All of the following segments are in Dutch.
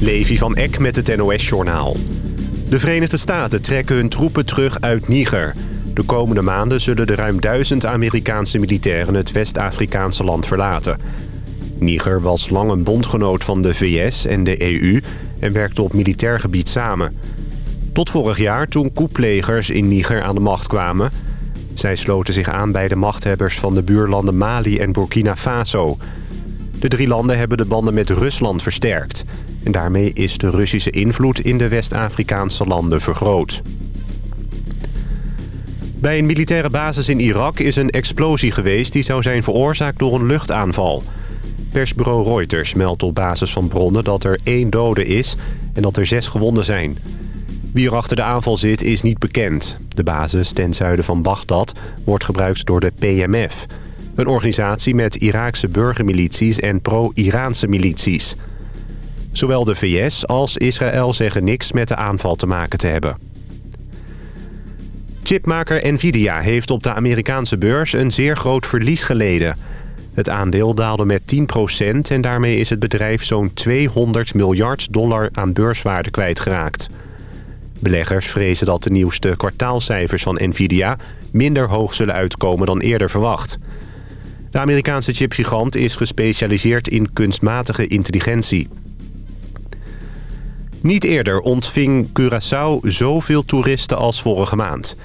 Levi van Eck met het NOS-journaal. De Verenigde Staten trekken hun troepen terug uit Niger. De komende maanden zullen de ruim duizend Amerikaanse militairen het West-Afrikaanse land verlaten. Niger was lang een bondgenoot van de VS en de EU en werkte op militair gebied samen. Tot vorig jaar toen koeplegers in Niger aan de macht kwamen. Zij sloten zich aan bij de machthebbers van de buurlanden Mali en Burkina Faso. De drie landen hebben de banden met Rusland versterkt. En daarmee is de Russische invloed in de West-Afrikaanse landen vergroot. Bij een militaire basis in Irak is een explosie geweest... die zou zijn veroorzaakt door een luchtaanval. Persbureau Reuters meldt op basis van bronnen dat er één dode is... en dat er zes gewonden zijn. Wie er achter de aanval zit is niet bekend. De basis ten zuiden van Bagdad wordt gebruikt door de PMF... een organisatie met Iraakse burgermilities en pro-Iraanse milities... Zowel de VS als Israël zeggen niks met de aanval te maken te hebben. Chipmaker Nvidia heeft op de Amerikaanse beurs een zeer groot verlies geleden. Het aandeel daalde met 10% en daarmee is het bedrijf zo'n 200 miljard dollar aan beurswaarde kwijtgeraakt. Beleggers vrezen dat de nieuwste kwartaalcijfers van Nvidia minder hoog zullen uitkomen dan eerder verwacht. De Amerikaanse chipgigant is gespecialiseerd in kunstmatige intelligentie. Niet eerder ontving Curaçao zoveel toeristen als vorige maand.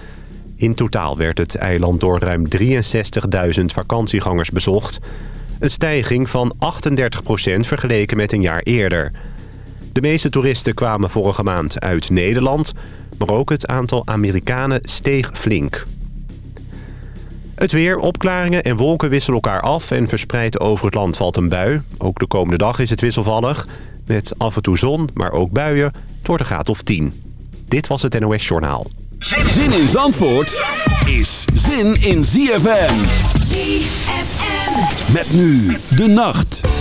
In totaal werd het eiland door ruim 63.000 vakantiegangers bezocht. Een stijging van 38% vergeleken met een jaar eerder. De meeste toeristen kwamen vorige maand uit Nederland... maar ook het aantal Amerikanen steeg flink. Het weer, opklaringen en wolken wisselen elkaar af... en verspreid over het land valt een bui. Ook de komende dag is het wisselvallig... Met af en toe zon, maar ook buien. Het wordt een graad of 10. Dit was het NOS Journaal. Zin in Zandvoort is zin in ZFM. ZFM. Met nu de nacht.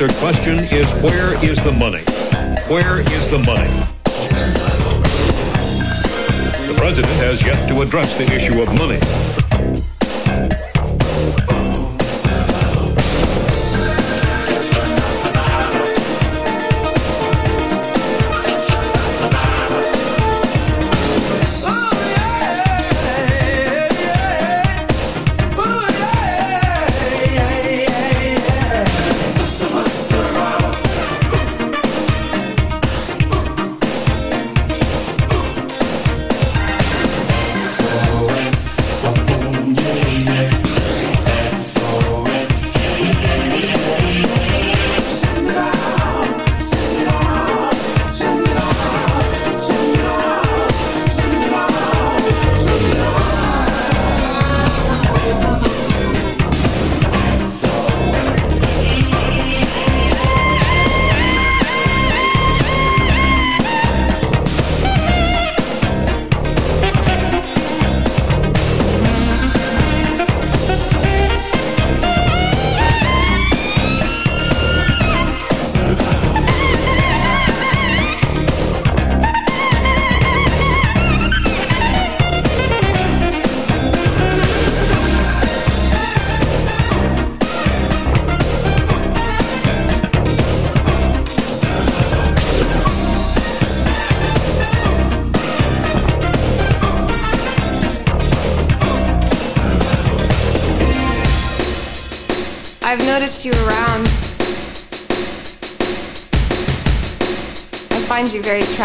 Unanswered question is where is the money? Baby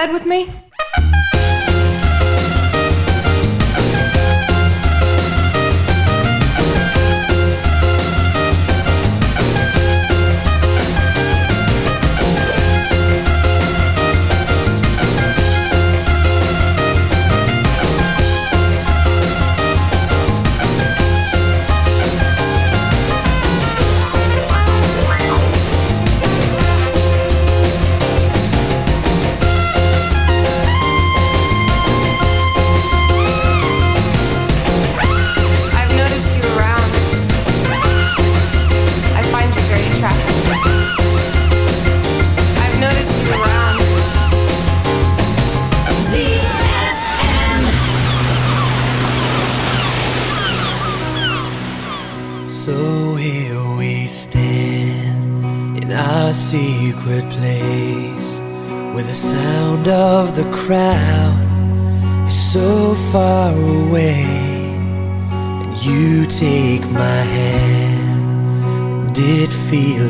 bed with me?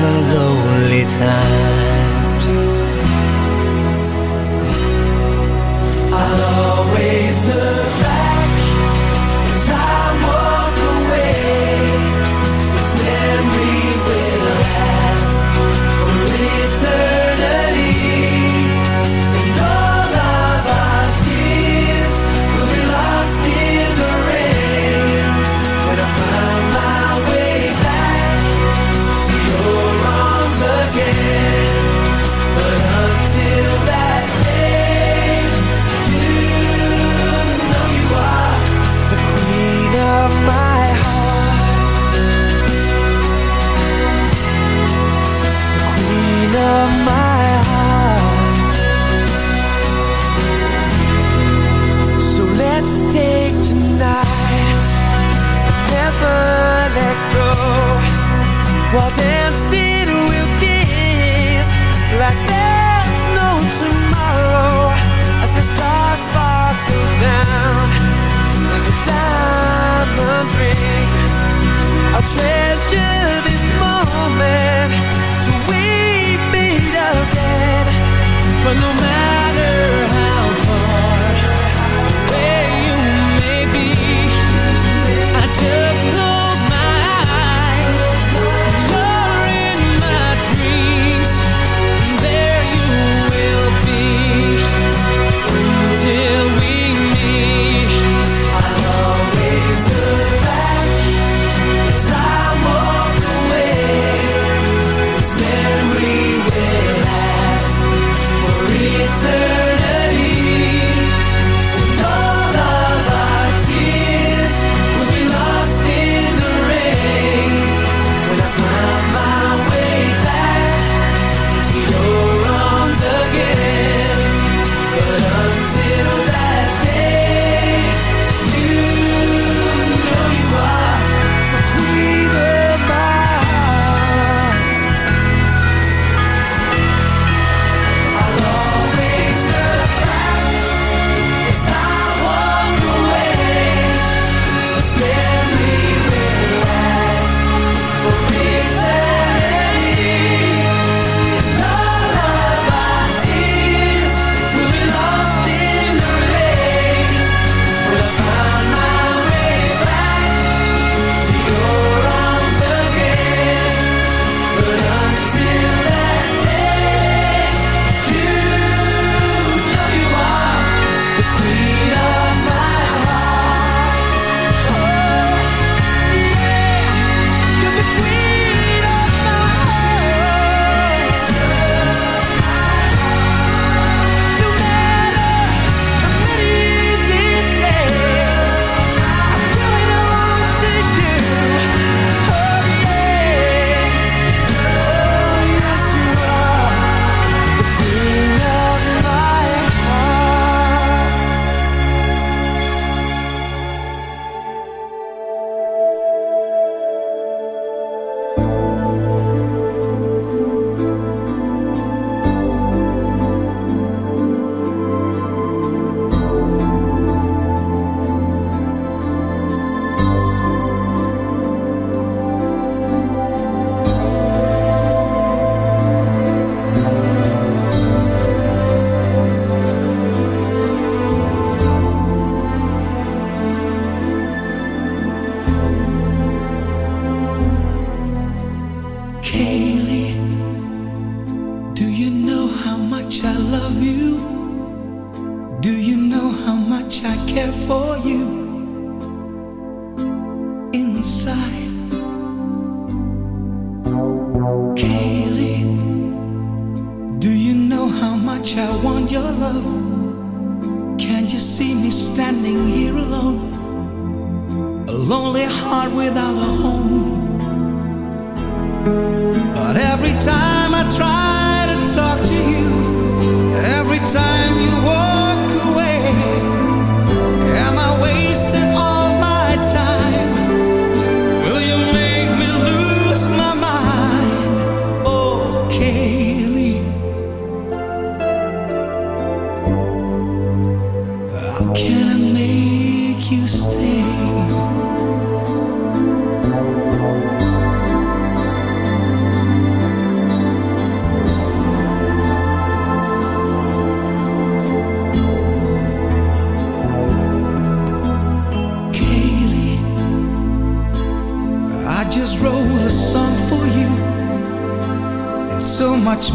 the lonely times. I'll always here alone. A lonely heart without a home. But every time I try.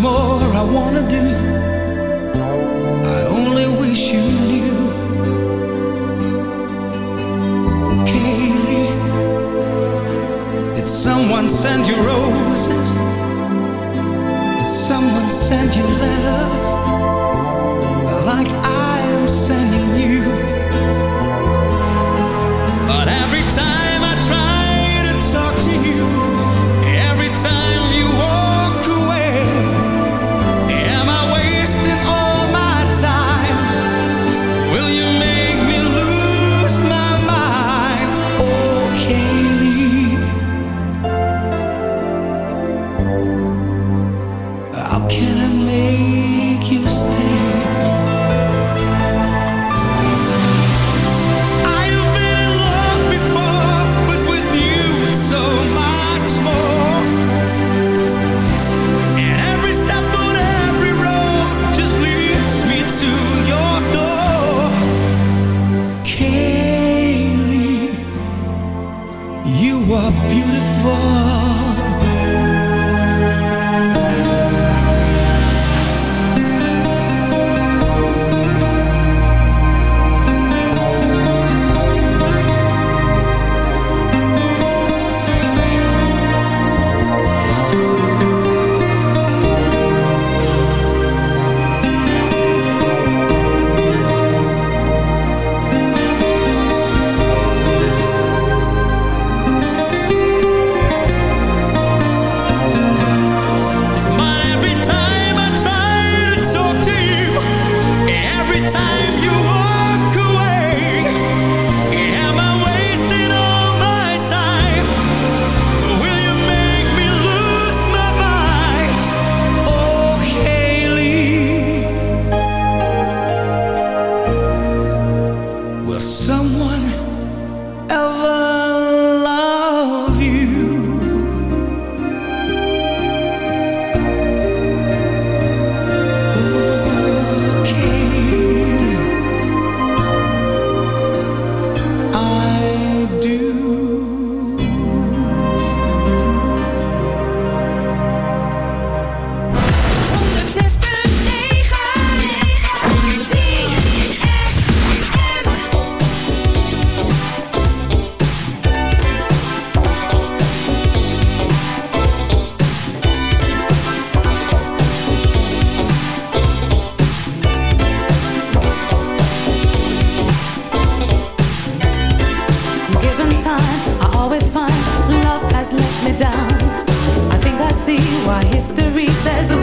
more I wanna do. history says the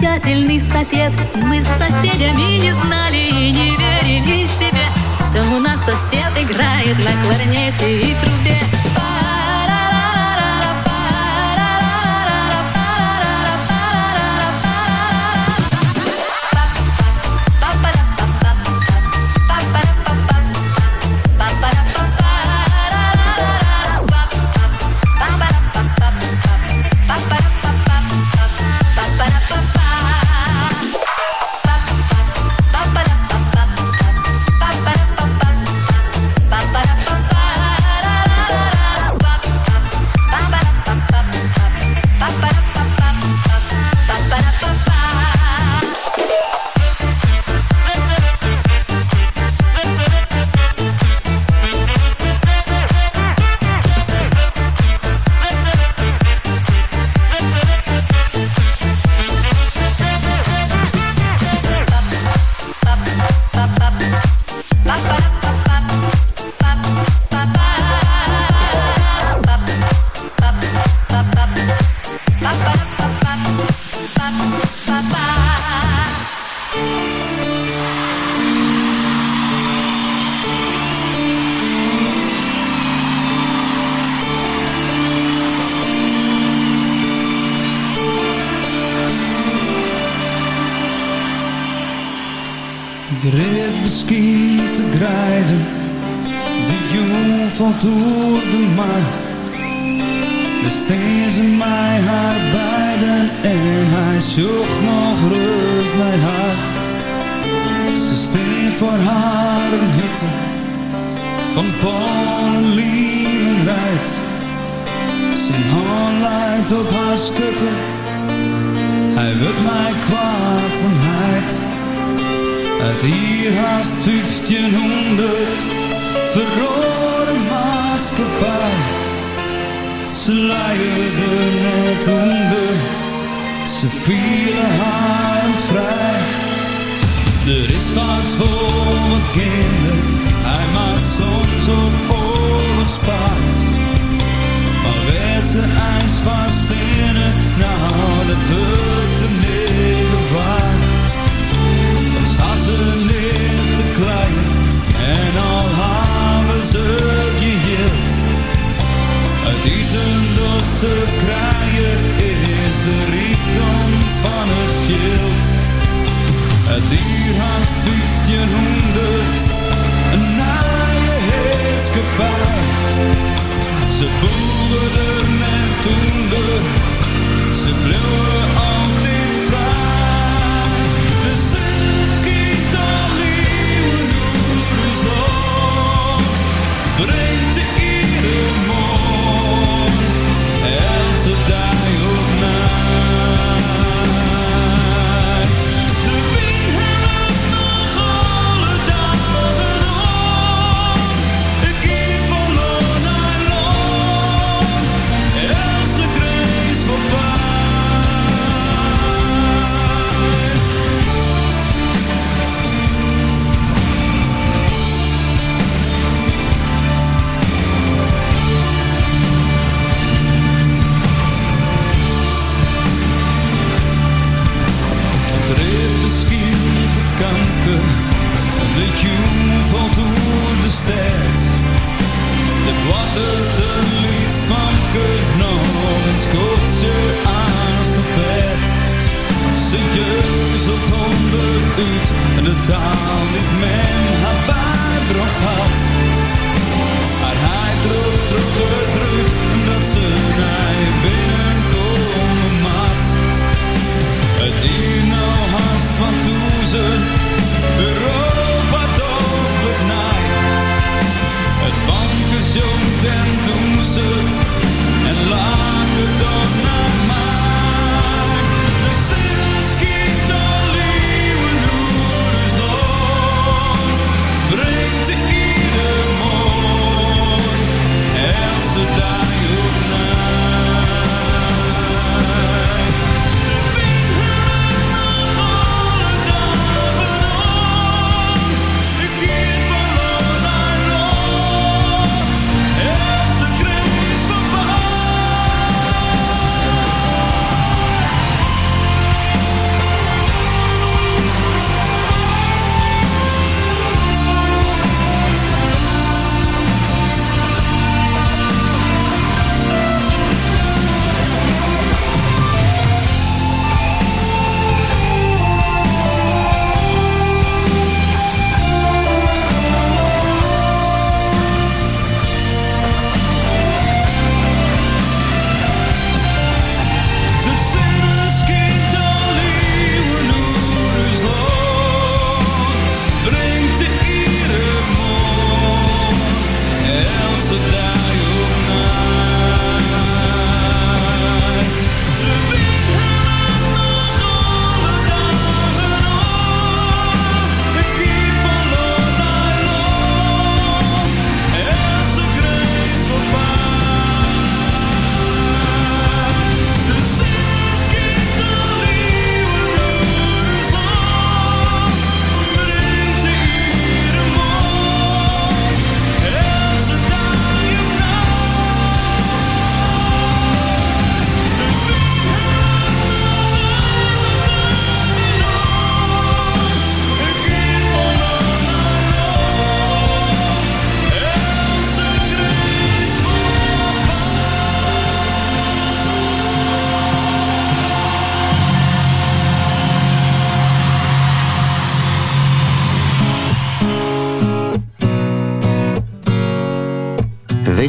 shut it straks voor mijn kinderen. Hij maakt soms op oorlogspaard. Maar werd zijn ijs vast in het nauw. gevaar. Ze boerden en toenden, ze bleven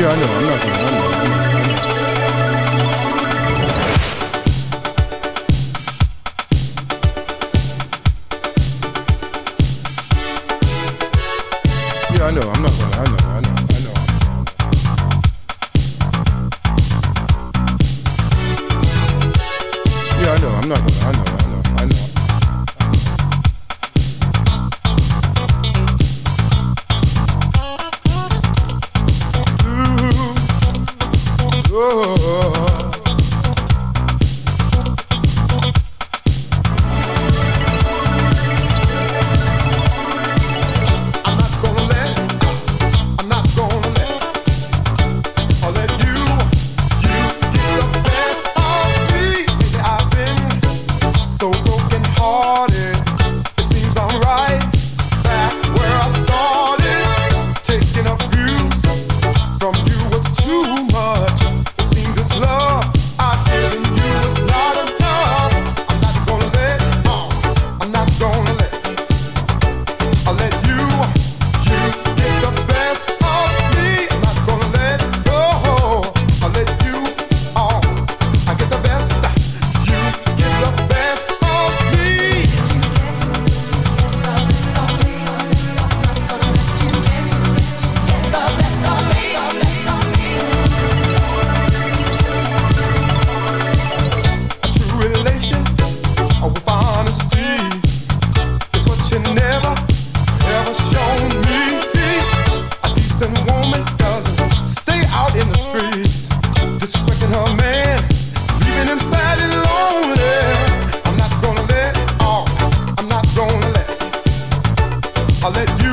必然就完蛋，必然完。I'll let you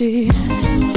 dear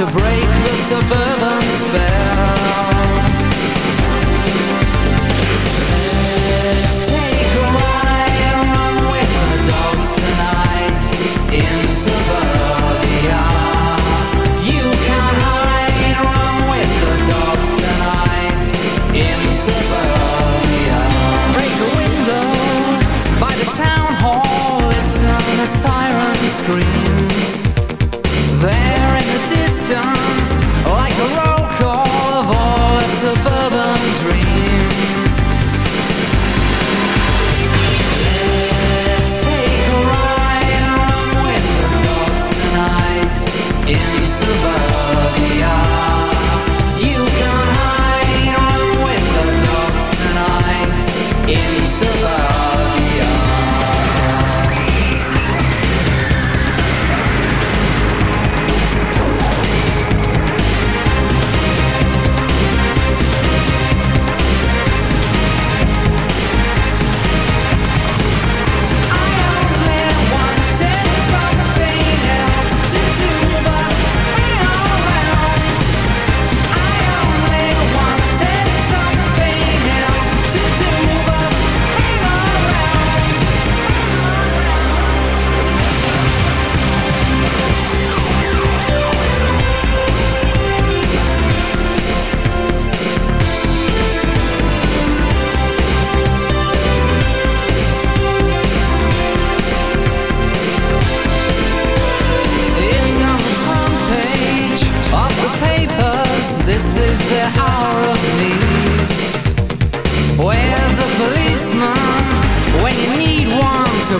to break the suburban spell.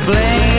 blame.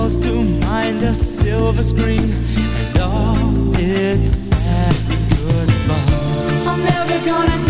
calls to mind a silver screen and all its sad goodbyes. I'm never gonna.